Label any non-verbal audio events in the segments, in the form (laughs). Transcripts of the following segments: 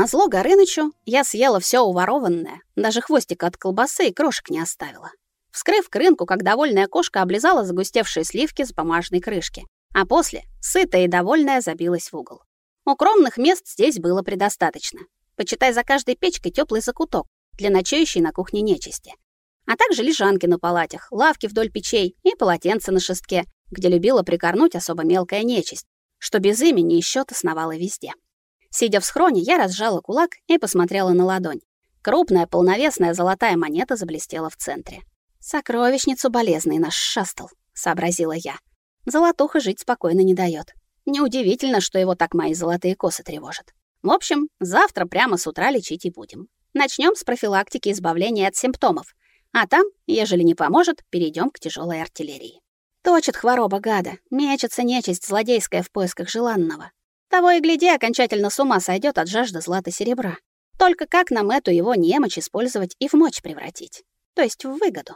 Назло Горынычу я съела все уворованное, даже хвостика от колбасы и крошек не оставила. Вскрыв крынку, как довольная кошка облизала загустевшие сливки с бумажной крышки, а после, сытая и довольная, забилась в угол. Укромных мест здесь было предостаточно. Почитай за каждой печкой теплый закуток для ночующей на кухне нечисти. А также лежанки на палатях, лавки вдоль печей и полотенца на шестке, где любила прикорнуть особо мелкая нечисть, что без имени и счета сновала везде. Сидя в схроне, я разжала кулак и посмотрела на ладонь. Крупная полновесная золотая монета заблестела в центре. «Сокровищницу болезный наш шастал», — сообразила я. Золотуха жить спокойно не дает. Неудивительно, что его так мои золотые косы тревожат. В общем, завтра прямо с утра лечить и будем. Начнем с профилактики избавления от симптомов, а там, ежели не поможет, перейдем к тяжелой артиллерии. Точит хвороба гада, мечется нечисть злодейская в поисках желанного. Того и гляди, окончательно с ума сойдет от жажды злата серебра. Только как нам эту его немочь использовать и в мочь превратить? То есть в выгоду.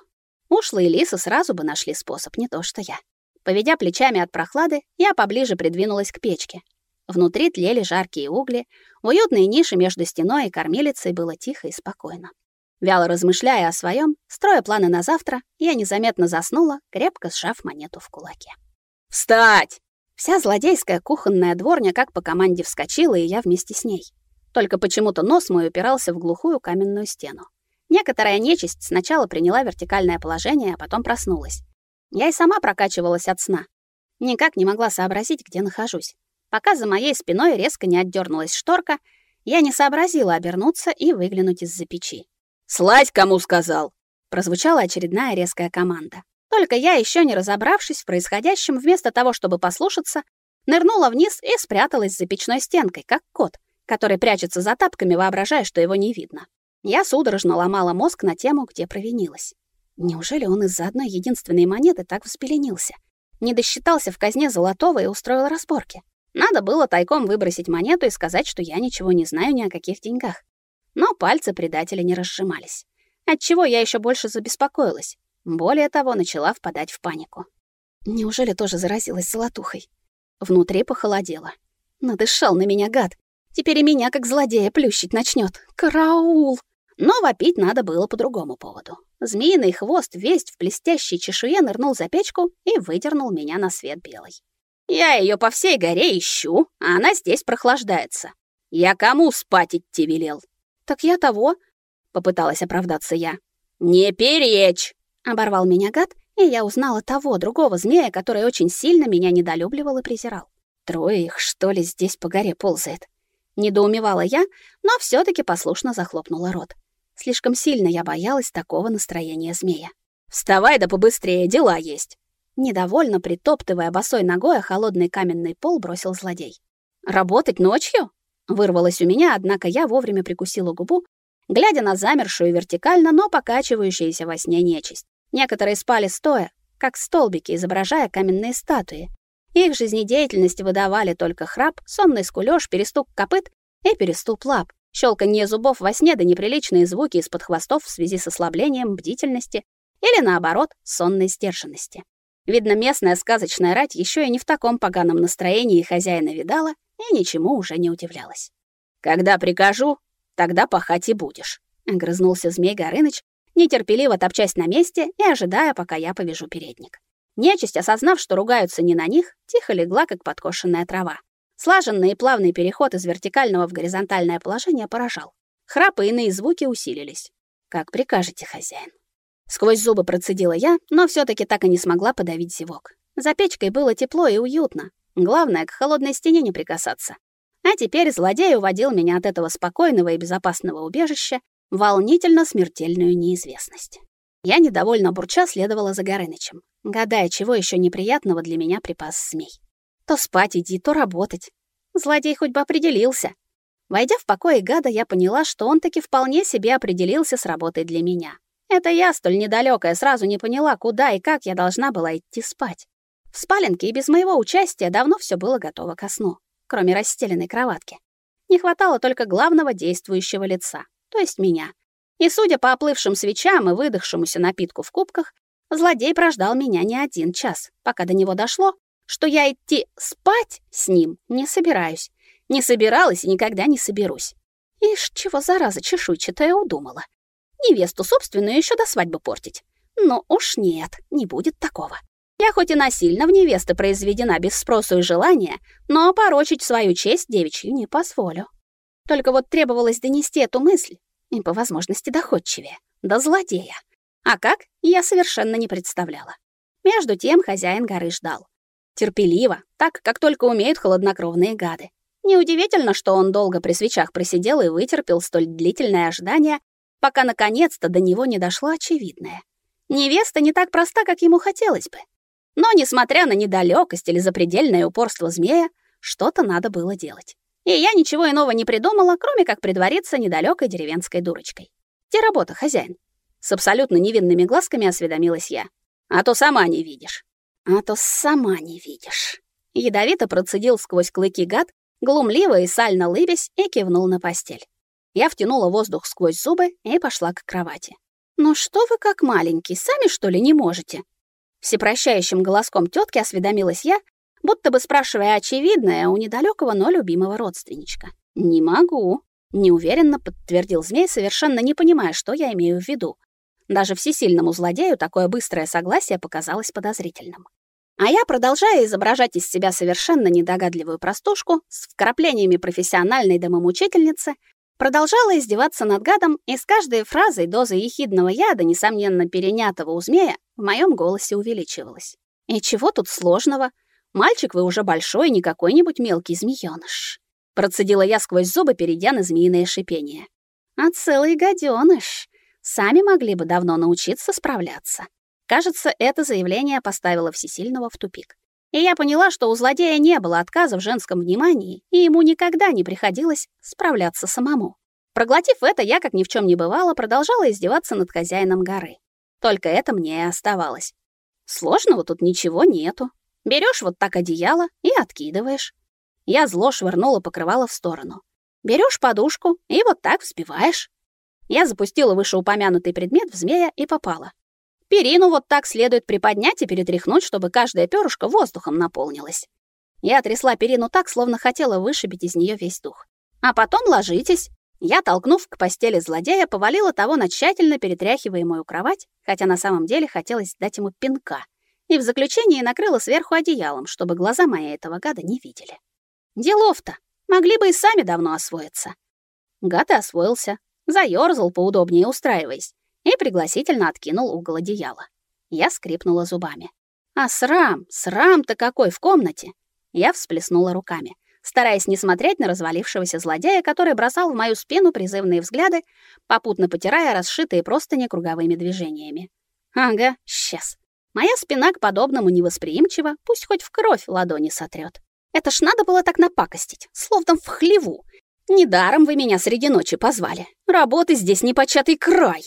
Ушлые лисы сразу бы нашли способ, не то что я. Поведя плечами от прохлады, я поближе придвинулась к печке. Внутри тлели жаркие угли, в уютной нише между стеной и кормилицей было тихо и спокойно. Вяло размышляя о своем, строя планы на завтра, я незаметно заснула, крепко сжав монету в кулаке. «Встать!» Вся злодейская кухонная дворня как по команде вскочила, и я вместе с ней. Только почему-то нос мой упирался в глухую каменную стену. Некоторая нечисть сначала приняла вертикальное положение, а потом проснулась. Я и сама прокачивалась от сна. Никак не могла сообразить, где нахожусь. Пока за моей спиной резко не отдернулась шторка, я не сообразила обернуться и выглянуть из-за печи. «Слазь, кому сказал!» Прозвучала очередная резкая команда. Только я, еще не разобравшись в происходящем, вместо того, чтобы послушаться, нырнула вниз и спряталась за печной стенкой, как кот, который прячется за тапками, воображая, что его не видно. Я судорожно ломала мозг на тему, где провинилась. Неужели он из-за одной единственной монеты так взбеленился? Не досчитался в казне золотого и устроил разборки. Надо было тайком выбросить монету и сказать, что я ничего не знаю ни о каких деньгах. Но пальцы предателя не разжимались. Отчего я еще больше забеспокоилась. Более того, начала впадать в панику. Неужели тоже заразилась золотухой? Внутри похолодело. Надышал на меня гад. Теперь и меня, как злодея, плющить начнет. Караул! Но вопить надо было по другому поводу. Змеиный хвост весь в блестящей чешуе нырнул за печку и выдернул меня на свет белый. Я ее по всей горе ищу, а она здесь прохлаждается. Я кому спать идти велел? Так я того, попыталась оправдаться я. Не перечь, Оборвал меня гад, и я узнала того, другого змея, который очень сильно меня недолюбливал и презирал. Трое их, что ли, здесь по горе ползает? Недоумевала я, но все таки послушно захлопнула рот. Слишком сильно я боялась такого настроения змея. «Вставай да побыстрее, дела есть!» Недовольно притоптывая босой ногой о холодный каменный пол, бросил злодей. «Работать ночью?» Вырвалось у меня, однако я вовремя прикусила губу, глядя на замершую вертикально, но покачивающуюся во сне нечисть. Некоторые спали стоя, как столбики, изображая каменные статуи. Их жизнедеятельность выдавали только храп, сонный скулёж, перестук копыт и переступ лап, щелканье зубов во сне да неприличные звуки из-под хвостов в связи с ослаблением бдительности или, наоборот, сонной сдержанности. Видно, местная сказочная рать еще и не в таком поганом настроении хозяина видала и ничему уже не удивлялась. «Когда прикажу, тогда пахать и будешь», — огрызнулся Змей Горыныч, нетерпеливо топчась на месте и ожидая, пока я повяжу передник. Нечисть, осознав, что ругаются не на них, тихо легла, как подкошенная трава. Слаженный и плавный переход из вертикального в горизонтальное положение поражал. Храпы и иные звуки усилились. «Как прикажете, хозяин». Сквозь зубы процедила я, но все таки так и не смогла подавить зевок. За печкой было тепло и уютно. Главное, к холодной стене не прикасаться. А теперь злодей уводил меня от этого спокойного и безопасного убежища волнительно смертельную неизвестность. Я недовольно бурча следовала за Горынычем, гадая, чего еще неприятного для меня припас змей. То спать иди, то работать. Злодей хоть бы определился. Войдя в покои гада, я поняла, что он таки вполне себе определился с работой для меня. Это я, столь недалекая, сразу не поняла, куда и как я должна была идти спать. В спаленке и без моего участия давно все было готово ко сну, кроме расстеленной кроватки. Не хватало только главного действующего лица то есть меня. И судя по оплывшим свечам и выдохшемуся напитку в кубках, злодей прождал меня не один час, пока до него дошло, что я идти спать с ним не собираюсь. Не собиралась и никогда не соберусь. Ишь, чего зараза чешуйчатая удумала. Невесту собственную еще до свадьбы портить. Но уж нет, не будет такого. Я хоть и насильно в невесты произведена без спросу и желания, но порочить свою честь девичью не позволю. Только вот требовалось донести эту мысль, и по возможности доходчивее, до злодея. А как, я совершенно не представляла. Между тем хозяин горы ждал. Терпеливо, так, как только умеют холоднокровные гады. Неудивительно, что он долго при свечах просидел и вытерпел столь длительное ожидание, пока наконец-то до него не дошло очевидное. Невеста не так проста, как ему хотелось бы. Но, несмотря на недалекость или запредельное упорство змея, что-то надо было делать. И я ничего иного не придумала, кроме как притвориться недалекой деревенской дурочкой. Где работа, хозяин? С абсолютно невинными глазками осведомилась я. А то сама не видишь. А то сама не видишь. Ядовито процедил сквозь клыки гад, глумливо и сально лыбясь, и кивнул на постель. Я втянула воздух сквозь зубы и пошла к кровати. «Ну что вы как маленький, сами что ли не можете?» Всепрощающим голоском тетки осведомилась я, будто бы спрашивая очевидное у недалекого, но любимого родственничка. «Не могу», — неуверенно подтвердил змей, совершенно не понимая, что я имею в виду. Даже всесильному злодею такое быстрое согласие показалось подозрительным. А я, продолжая изображать из себя совершенно недогадливую простушку с вкраплениями профессиональной домомучительницы, продолжала издеваться над гадом, и с каждой фразой доза ехидного яда, несомненно перенятого у змея, в моем голосе увеличивалась. И чего тут сложного? Мальчик вы уже большой, не какой-нибудь мелкий змеёныш. Процедила я сквозь зубы, перейдя на змеиное шипение. А целый гаденыш. Сами могли бы давно научиться справляться. Кажется, это заявление поставило Всесильного в тупик. И я поняла, что у злодея не было отказа в женском внимании, и ему никогда не приходилось справляться самому. Проглотив это, я, как ни в чем не бывало, продолжала издеваться над хозяином горы. Только это мне и оставалось. Сложного тут ничего нету. Берешь вот так одеяло и откидываешь. Я зло швырнула покрывало в сторону. Берешь подушку и вот так взбиваешь. Я запустила вышеупомянутый предмет в змея и попала. Перину вот так следует приподнять и перетряхнуть, чтобы каждая перышко воздухом наполнилось. Я трясла перину так, словно хотела вышибить из нее весь дух. А потом ложитесь. Я, толкнув к постели злодея, повалила того на тщательно перетряхиваемую кровать, хотя на самом деле хотелось дать ему пинка. И в заключение накрыла сверху одеялом, чтобы глаза мои этого гада не видели. Делов-то. Могли бы и сами давно освоиться. Гад и освоился, заёрзал поудобнее, устраиваясь, и пригласительно откинул угол одеяла. Я скрипнула зубами. А срам, срам-то какой в комнате! Я всплеснула руками, стараясь не смотреть на развалившегося злодея, который бросал в мою спину призывные взгляды, попутно потирая расшитые простыни круговыми движениями. Ага, сейчас. Моя спина к подобному невосприимчива, пусть хоть в кровь ладони сотрет. Это ж надо было так напакостить, словно в хлеву, Недаром вы меня среди ночи позвали. Работы здесь непочатый край.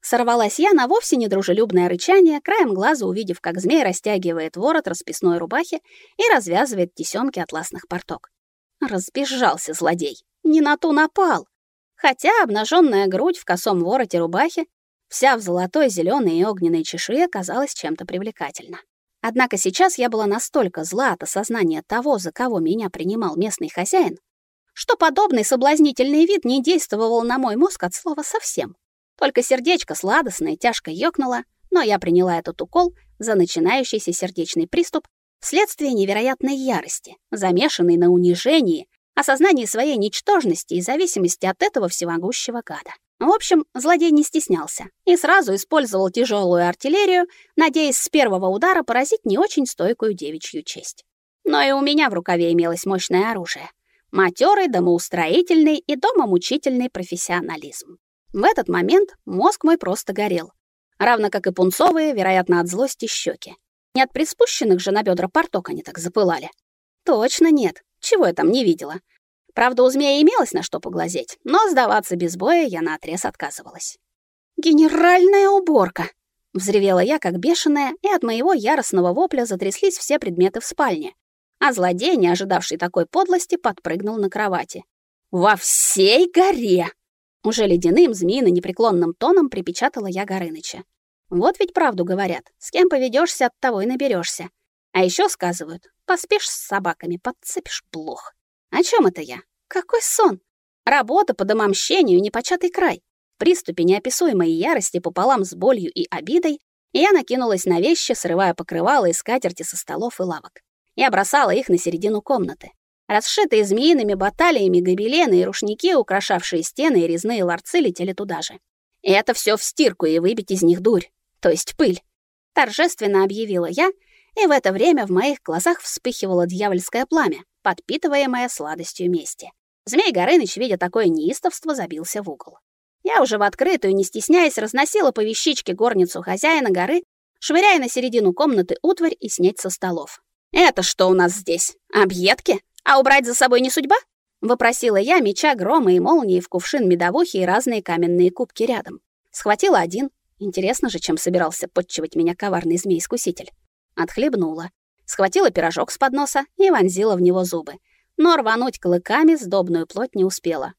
Сорвалась я на вовсе недружелюбное рычание, краем глаза увидев, как змей растягивает ворот расписной рубахи и развязывает тесёмки атласных порток. Разбежался злодей. Не на ту напал. Хотя обнаженная грудь в косом вороте рубахи, вся в золотой, зеленой и огненной чешуе, казалась чем-то привлекательна. Однако сейчас я была настолько зла от осознания того, за кого меня принимал местный хозяин, что подобный соблазнительный вид не действовал на мой мозг от слова совсем. Только сердечко сладостное тяжко ёкнуло, но я приняла этот укол за начинающийся сердечный приступ вследствие невероятной ярости, замешанной на унижении, осознании своей ничтожности и зависимости от этого всемогущего гада. В общем, злодей не стеснялся и сразу использовал тяжелую артиллерию, надеясь с первого удара поразить не очень стойкую девичью честь. Но и у меня в рукаве имелось мощное оружие матерый домоустроительный и домомучительный профессионализм. В этот момент мозг мой просто горел, равно как и пунцовые, вероятно, от злости щеки. Не от приспущенных же на бедра порток они так запылали. Точно нет, чего я там не видела. Правда, у змея имелось на что поглазеть, но сдаваться без боя я наотрез отказывалась. «Генеральная уборка!» — взревела я, как бешеная, и от моего яростного вопля затряслись все предметы в спальне, а злодей, не ожидавший такой подлости, подпрыгнул на кровати. «Во всей горе!» Уже ледяным, змеино-непреклонным тоном припечатала я Горыныча. Вот ведь правду говорят, с кем поведешься, от того и наберешься. А еще сказывают, поспишь с собаками, подцепишь плох. О чем это я? Какой сон? Работа по домомщению — непочатый край. В приступе неописуемой ярости пополам с болью и обидой я накинулась на вещи, срывая покрывало и скатерти со столов и лавок. Я бросала их на середину комнаты. Расшитые змеиными баталиями гобелены и рушники, украшавшие стены и резные ларцы, летели туда же. И это все в стирку и выбить из них дурь, то есть пыль. Торжественно объявила я, и в это время в моих глазах вспыхивало дьявольское пламя, подпитываемое сладостью мести. Змей Горыныч, видя такое неистовство, забился в угол. Я уже в открытую, не стесняясь, разносила по вещичке горницу хозяина горы, швыряя на середину комнаты утварь и снять со столов. «Это что у нас здесь? Объедки? А убрать за собой не судьба?» — вопросила я, меча грома и молнии в кувшин медовухи и разные каменные кубки рядом. Схватила один. Интересно же, чем собирался подчивать меня коварный змей-искуситель. Отхлебнула. Схватила пирожок с подноса и вонзила в него зубы. Но рвануть клыками сдобную плоть не успела.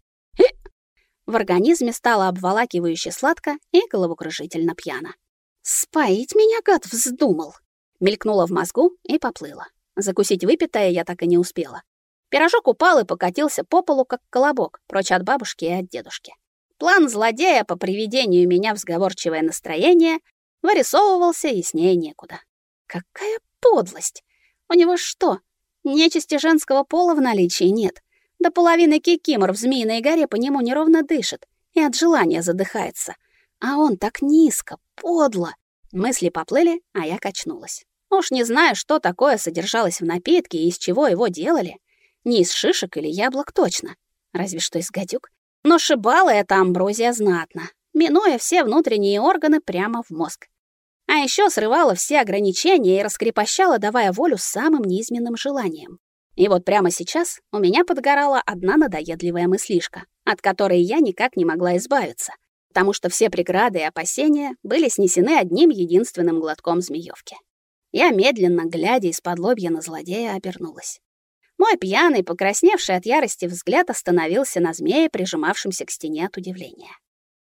В организме стало обволакивающе сладко и головокружительно пьяно. «Споить меня, гад, вздумал!» Мелькнула в мозгу и поплыла. Закусить выпитое я так и не успела. Пирожок упал и покатился по полу, как колобок, прочь от бабушки и от дедушки. План злодея по приведению меня в сговорчивое настроение вырисовывался яснее некуда. Какая подлость! У него что, нечисти женского пола в наличии нет? До половины кикимор в Змеиной горе по нему неровно дышит и от желания задыхается. А он так низко, подло. Мысли поплыли, а я качнулась. Уж не знаю, что такое содержалось в напитке и из чего его делали. Не из шишек или яблок точно. Разве что из гадюк. Но шибала эта амброзия знатно, минуя все внутренние органы прямо в мозг. А еще срывала все ограничения и раскрепощала, давая волю самым низменным желаниям. И вот прямо сейчас у меня подгорала одна надоедливая мыслишка, от которой я никак не могла избавиться, потому что все преграды и опасения были снесены одним единственным глотком змеёвки. Я медленно, глядя из-под лобья на злодея, обернулась. Мой пьяный, покрасневший от ярости взгляд остановился на змее, прижимавшемся к стене от удивления.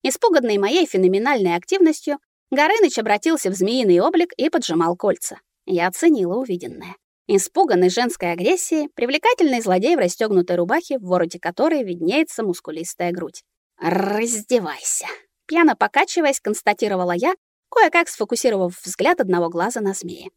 Испуганный моей феноменальной активностью, Горыныч обратился в змеиный облик и поджимал кольца. Я оценила увиденное. Испуганный женской агрессией, привлекательный злодей в расстегнутой рубахе, в вороте которой виднеется мускулистая грудь. «Раздевайся!» Пьяно покачиваясь, констатировала я, кое-как сфокусировав взгляд одного глаза на змее.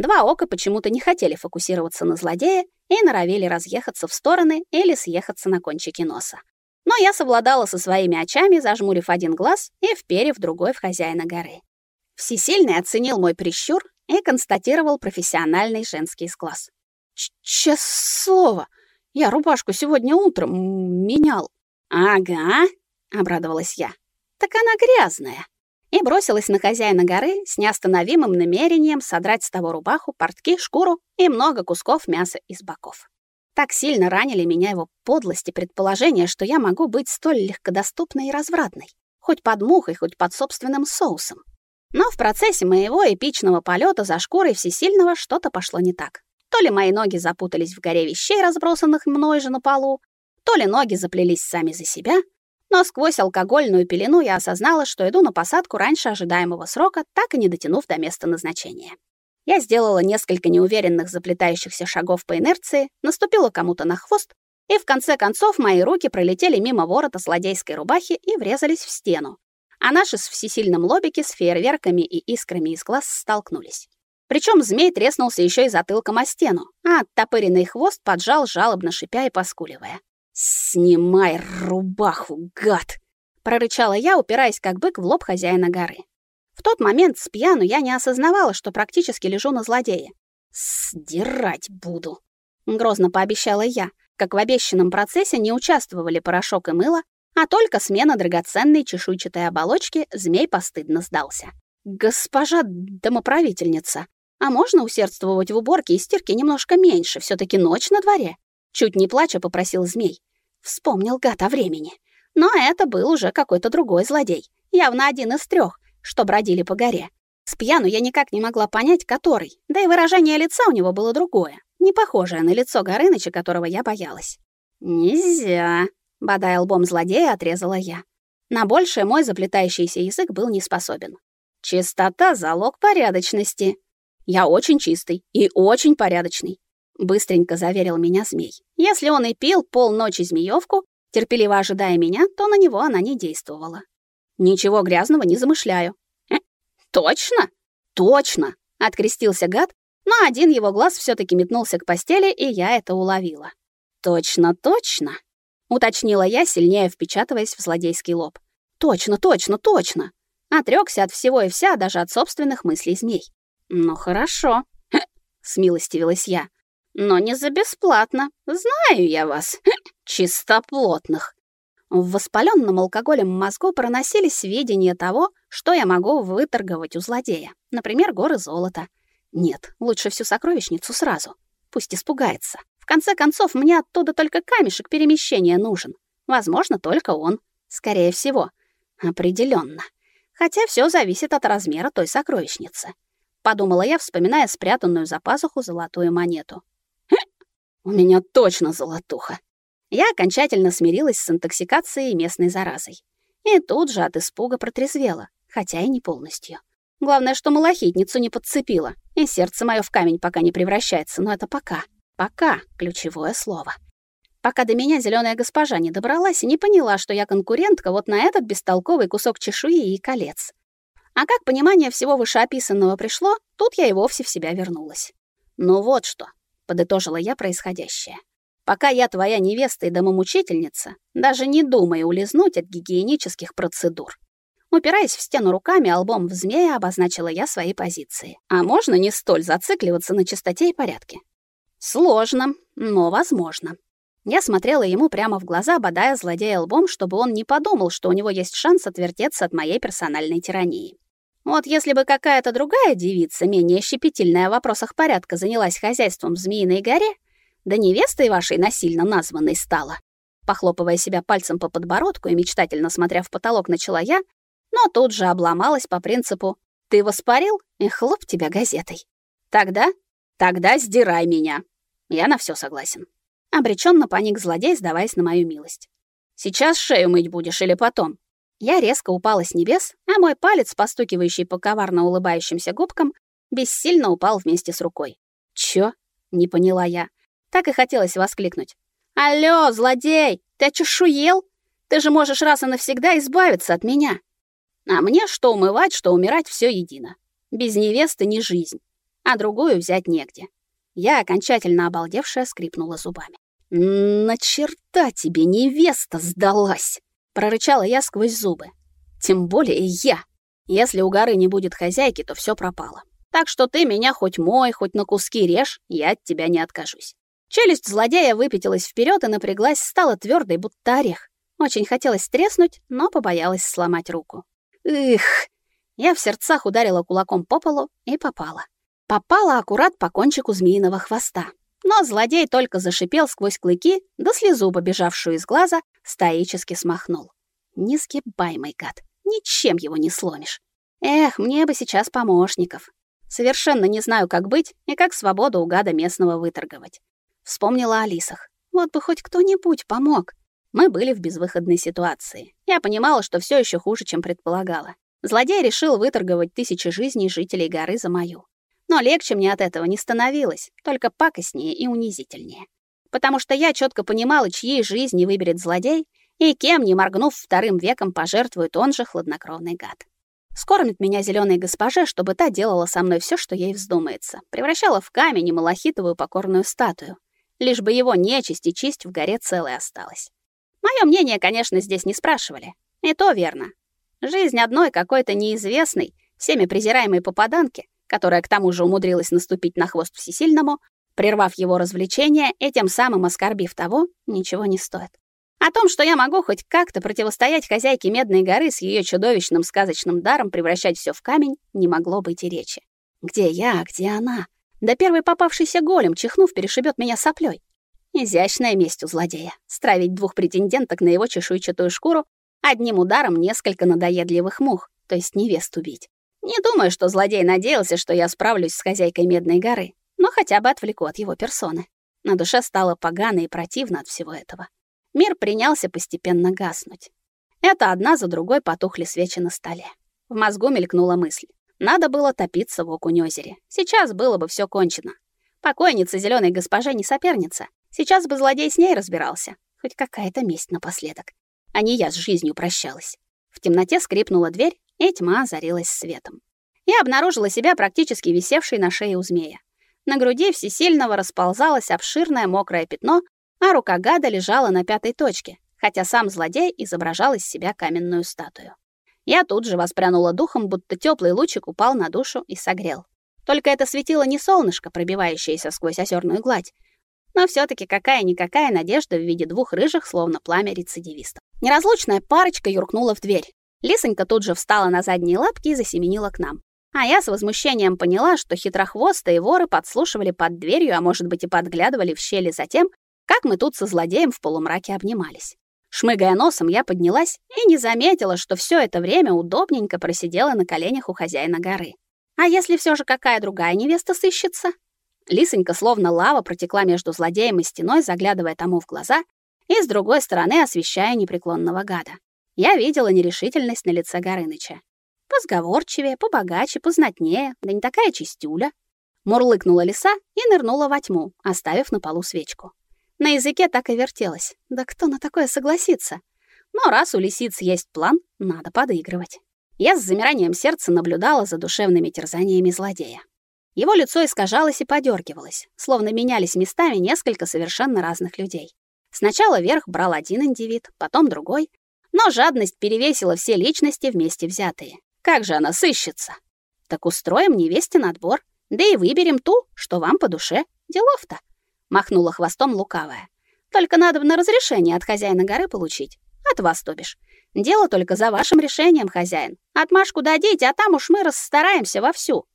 Два ока почему-то не хотели фокусироваться на злодея и норовили разъехаться в стороны или съехаться на кончике носа. Но я совладала со своими очами, зажмурив один глаз и вперев другой в хозяина горы. Всесильный оценил мой прищур и констатировал профессиональный женский склаз. «Честное слово, я рубашку сегодня утром менял». «Ага», — обрадовалась я. «Так она грязная». И бросилась на хозяина горы с неостановимым намерением содрать с того рубаху, портки, шкуру и много кусков мяса из боков. Так сильно ранили меня его подлость и предположение, что я могу быть столь легкодоступной и развратной, хоть под мухой, хоть под собственным соусом. Но в процессе моего эпичного полета за шкурой всесильного что-то пошло не так. То ли мои ноги запутались в горе вещей, разбросанных мной же на полу, то ли ноги заплелись сами за себя, но сквозь алкогольную пелену я осознала, что иду на посадку раньше ожидаемого срока, так и не дотянув до места назначения. Я сделала несколько неуверенных заплетающихся шагов по инерции, наступила кому-то на хвост, и в конце концов мои руки пролетели мимо ворота злодейской рубахи и врезались в стену, а наши с всесильным лобики с фейерверками и искрами из глаз столкнулись. Причем змей треснулся еще и затылком о стену, а оттопыренный хвост поджал, жалобно шипя и поскуливая. «Снимай рубаху, гад!» — прорычала я, упираясь как бык в лоб хозяина горы. В тот момент с пьяну я не осознавала, что практически лежу на злодея. «Сдирать буду», — грозно пообещала я, как в обещанном процессе не участвовали порошок и мыло, а только смена драгоценной чешуйчатой оболочки змей постыдно сдался. «Госпожа домоправительница, а можно усердствовать в уборке и стирке немножко меньше? все таки ночь на дворе?» Чуть не плача попросил змей. Вспомнил гад о времени. Но это был уже какой-то другой злодей. Явно один из трех, что бродили по горе. С пьяну я никак не могла понять, который. Да и выражение лица у него было другое, не похожее на лицо Горыныча, которого я боялась. «Нельзя», Бодая лбом злодея, отрезала я. На большее мой заплетающийся язык был не способен. Чистота — залог порядочности. Я очень чистый и очень порядочный, быстренько заверил меня змей. Если он и пил полночи змеёвку, Терпеливо ожидая меня, то на него она не действовала. Ничего грязного не замышляю. «Э, точно? Точно, открестился гад, но один его глаз все таки метнулся к постели, и я это уловила. Точно, точно, уточнила я, сильнее впечатываясь в злодейский лоб. Точно, точно, точно. Отрёкся от всего и вся, даже от собственных мыслей змей. Ну хорошо, смилостивилась я. Но не за бесплатно. Знаю я вас, (laughs) чистоплотных. В воспаленном алкоголем мозгу проносились сведения того, что я могу выторговать у злодея. Например, горы золота. Нет, лучше всю сокровищницу сразу. Пусть испугается. В конце концов, мне оттуда только камешек перемещения нужен. Возможно, только он. Скорее всего. определенно. Хотя все зависит от размера той сокровищницы. Подумала я, вспоминая спрятанную за пазуху золотую монету. У меня точно золотуха. Я окончательно смирилась с интоксикацией местной заразой. И тут же от испуга протрезвела, хотя и не полностью. Главное, что малахитницу не подцепила, и сердце мое в камень пока не превращается, но это пока. Пока — ключевое слово. Пока до меня зеленая госпожа не добралась и не поняла, что я конкурентка вот на этот бестолковый кусок чешуи и колец. А как понимание всего вышеописанного пришло, тут я и вовсе в себя вернулась. Ну вот что, подытожила я происходящее. Пока я твоя невеста и домомучительница, даже не думай улизнуть от гигиенических процедур. Упираясь в стену руками, албом в змея обозначила я свои позиции. А можно не столь зацикливаться на чистоте и порядке? Сложно, но возможно. Я смотрела ему прямо в глаза, бодая злодея лбом, чтобы он не подумал, что у него есть шанс отвертеться от моей персональной тирании. Вот если бы какая-то другая девица, менее щепетильная в вопросах порядка, занялась хозяйством в Змеиной горе, да невестой вашей насильно названной стала. Похлопывая себя пальцем по подбородку и мечтательно смотря в потолок, начала я, но тут же обломалась по принципу «ты воспарил и хлоп тебя газетой». Тогда, тогда сдирай меня. Я на все согласен. Обреченно паник злодей, сдаваясь на мою милость. Сейчас шею мыть будешь или потом? Я резко упала с небес, а мой палец, постукивающий по коварно улыбающимся губкам, бессильно упал вместе с рукой. «Чё?» — не поняла я. Так и хотелось воскликнуть. «Алло, злодей, ты чешуел? Ты же можешь раз и навсегда избавиться от меня!» А мне что умывать, что умирать все едино. Без невесты не жизнь, а другую взять негде. Я, окончательно обалдевшая, скрипнула зубами. «На черта тебе невеста сдалась!» — прорычала я сквозь зубы. «Тем более я. Если у горы не будет хозяйки, то все пропало. Так что ты меня хоть мой, хоть на куски режь, я от тебя не откажусь». Челюсть злодея выпятилась вперед и напряглась, стала твердой, будто орех. Очень хотелось треснуть, но побоялась сломать руку. Эх! Я в сердцах ударила кулаком по полу и попала. Попала аккурат по кончику змеиного хвоста. Но злодей только зашипел сквозь клыки, да слезу, побежавшую из глаза, стоически смахнул. Несгибаемый гад, ничем его не сломишь. Эх, мне бы сейчас помощников. Совершенно не знаю, как быть и как свободу у гада местного выторговать. Вспомнила о лисах. Вот бы хоть кто-нибудь помог. Мы были в безвыходной ситуации. Я понимала, что все еще хуже, чем предполагала. Злодей решил выторговать тысячи жизней жителей горы за мою. Но легче мне от этого не становилось, только пакостнее и унизительнее. Потому что я четко понимала, чьей жизни выберет злодей и кем, не моргнув вторым веком, пожертвует он же хладнокровный гад. Скормит меня зеленой госпоже, чтобы та делала со мной все, что ей вздумается. Превращала в камень и малахитовую покорную статую. Лишь бы его нечисть и честь в горе целой осталась. Мое мнение, конечно, здесь не спрашивали. И то верно. Жизнь одной какой-то неизвестной, всеми презираемой попаданки которая к тому же умудрилась наступить на хвост всесильному, прервав его развлечение и тем самым оскорбив того, ничего не стоит. О том, что я могу хоть как-то противостоять хозяйке Медной горы с ее чудовищным сказочным даром превращать все в камень, не могло быть и речи. Где я, где она? Да первый попавшийся голем, чихнув, перешибет меня соплей. Изящная месть у злодея. Стравить двух претенденток на его чешуйчатую шкуру одним ударом несколько надоедливых мух, то есть невест убить. Не думаю, что злодей надеялся, что я справлюсь с хозяйкой Медной горы, но хотя бы отвлеку от его персоны. На душе стало погано и противно от всего этого. Мир принялся постепенно гаснуть. Это одна за другой потухли свечи на столе. В мозгу мелькнула мысль. Надо было топиться в Окунь-озере. Сейчас было бы все кончено. Покойница зеленой госпожа не соперница. Сейчас бы злодей с ней разбирался. Хоть какая-то месть напоследок. А не я с жизнью прощалась. В темноте скрипнула дверь, и тьма озарилась светом. Я обнаружила себя практически висевшей на шее у змея. На груди всесильного расползалось обширное мокрое пятно, а рука гада лежала на пятой точке, хотя сам злодей изображал из себя каменную статую. Я тут же воспрянула духом, будто теплый лучик упал на душу и согрел. Только это светило не солнышко, пробивающееся сквозь озерную гладь, но все таки какая-никакая надежда в виде двух рыжих, словно пламя рецидивистов. Неразлучная парочка юркнула в дверь. Лисонька тут же встала на задние лапки и засеменила к нам. А я с возмущением поняла, что хитрохвостые воры подслушивали под дверью, а может быть и подглядывали в щели за тем, как мы тут со злодеем в полумраке обнимались. Шмыгая носом, я поднялась и не заметила, что все это время удобненько просидела на коленях у хозяина горы. А если все же какая другая невеста сыщется? Лисонька словно лава протекла между злодеем и стеной, заглядывая тому в глаза и с другой стороны освещая непреклонного гада. Я видела нерешительность на лице Горыныча. Позговорчивее, побогаче, познатнее, да не такая чистюля. Мурлыкнула лиса и нырнула во тьму, оставив на полу свечку. На языке так и вертелось. Да кто на такое согласится? Но раз у лисиц есть план, надо подыгрывать. Я с замиранием сердца наблюдала за душевными терзаниями злодея. Его лицо искажалось и подергивалось, словно менялись местами несколько совершенно разных людей. Сначала верх брал один индивид, потом другой, но жадность перевесила все личности вместе взятые. Как же она сыщется? Так устроим невестин отбор, да и выберем ту, что вам по душе. Делов-то махнула хвостом лукавая. Только надо на разрешение от хозяина горы получить. От вас, то бишь. Дело только за вашим решением, хозяин. Отмашку дадите, а там уж мы расстараемся вовсю.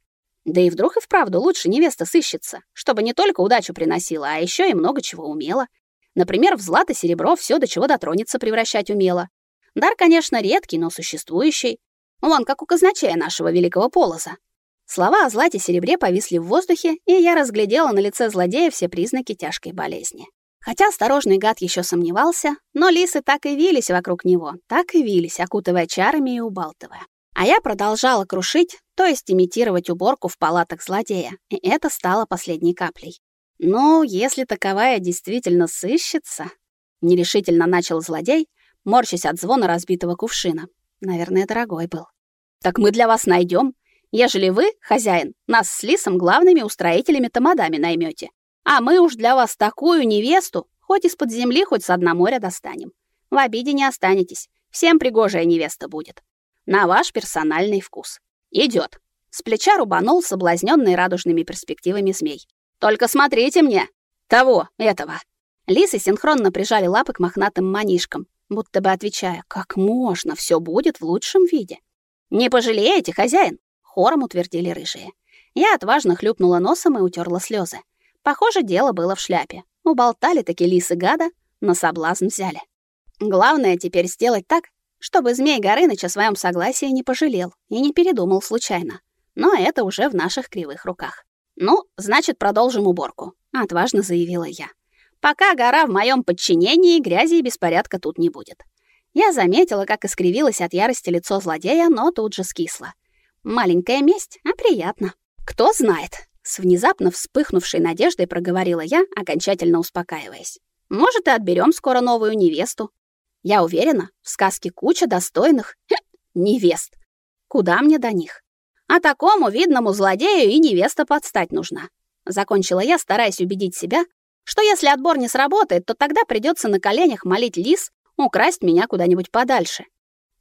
Да и вдруг и вправду лучше невеста сыщется, чтобы не только удачу приносила, а еще и много чего умела. Например, в злато серебро все до чего дотронется превращать умела. Дар, конечно, редкий, но существующий. Вон как у казначея нашего великого полоза. Слова о злате серебре повисли в воздухе, и я разглядела на лице злодея все признаки тяжкой болезни. Хотя осторожный гад еще сомневался, но лисы так и вились вокруг него, так и вились, окутывая чарами и убалтывая. А я продолжала крушить, то есть имитировать уборку в палатах злодея, и это стало последней каплей. Ну, если таковая действительно сыщется, нерешительно начал злодей, морщась от звона разбитого кувшина. Наверное, дорогой был. Так мы для вас найдем, ежели вы, хозяин, нас с Лисом главными устроителями-тамадами наймете. А мы уж для вас такую невесту, хоть из-под земли, хоть с дна моря достанем. В обиде не останетесь. Всем пригожая невеста будет. На ваш персональный вкус. Идет. С плеча рубанул соблазненный радужными перспективами змей. Только смотрите мне. Того, этого. Лисы синхронно прижали лапы к мохнатым манишкам, будто бы отвечая, как можно, все будет в лучшем виде. Не пожалеете, хозяин? хором утвердили рыжие. Я отважно хлюпнула носом и утерла слезы. Похоже, дело было в шляпе. Уболтали таки лисы гада, на соблазн взяли. Главное теперь сделать так, чтобы змей Горыныч о своем согласии не пожалел и не передумал случайно. Но это уже в наших кривых руках. Ну, значит, продолжим уборку, отважно заявила я. Пока гора в моем подчинении, грязи и беспорядка тут не будет. Я заметила, как искривилось от ярости лицо злодея, но тут же скисло. Маленькая месть, а приятно. Кто знает, с внезапно вспыхнувшей надеждой проговорила я, окончательно успокаиваясь. Может, и отберем скоро новую невесту. Я уверена, в сказке куча достойных (laughs) невест. Куда мне до них? А такому видному злодею и невеста подстать нужна. Закончила я, стараясь убедить себя, что если отбор не сработает, то тогда придется на коленях молить лис украсть меня куда-нибудь подальше.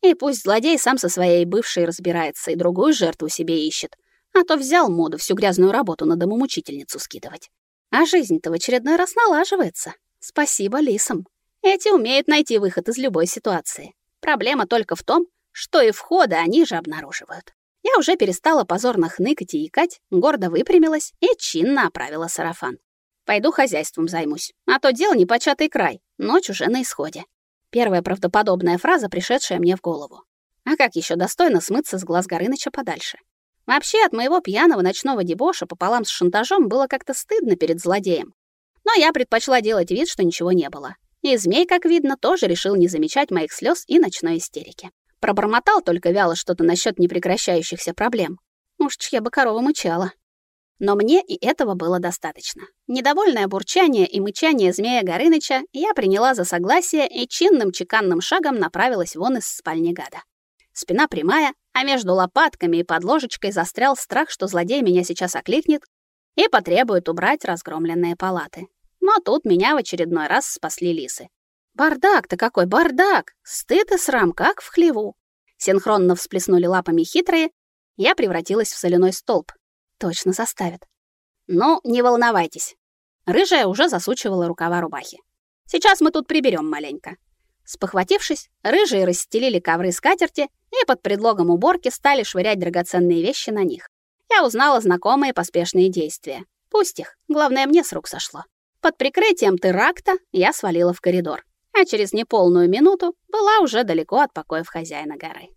И пусть злодей сам со своей бывшей разбирается и другую жертву себе ищет, а то взял моду всю грязную работу на домомучительницу скидывать. А жизнь-то в очередной раз налаживается. Спасибо лисам. Эти умеют найти выход из любой ситуации. Проблема только в том, что и входы они же обнаруживают. Я уже перестала позорно хныкать и икать, гордо выпрямилась и чинно оправила сарафан. Пойду хозяйством займусь, а то дело непочатый край, ночь уже на исходе. Первая правдоподобная фраза, пришедшая мне в голову. А как еще достойно смыться с глаз Горыныча подальше? Вообще, от моего пьяного ночного дебоша пополам с шантажом было как-то стыдно перед злодеем. Но я предпочла делать вид, что ничего не было. И змей, как видно, тоже решил не замечать моих слез и ночной истерики. Пробормотал только вяло что-то насчет непрекращающихся проблем. Уж чья бы корова мычала. Но мне и этого было достаточно. Недовольное бурчание и мычание змея Горыныча я приняла за согласие и чинным чеканным шагом направилась вон из спальни гада. Спина прямая, а между лопатками и подложечкой застрял страх, что злодей меня сейчас окликнет и потребует убрать разгромленные палаты. Но тут меня в очередной раз спасли лисы. Бардак-то какой бардак! Стыд и срам, как в хлеву. Синхронно всплеснули лапами хитрые, я превратилась в соляной столб. Точно заставят. Ну, не волновайтесь. Рыжая уже засучивала рукава рубахи. Сейчас мы тут приберем маленько. Спохватившись, рыжие расстелили ковры скатерти и под предлогом уборки стали швырять драгоценные вещи на них. Я узнала знакомые поспешные действия. Пусть их, главное, мне с рук сошло. Под прикрытием теракта я свалила в коридор, а через неполную минуту была уже далеко от покоев хозяина горы.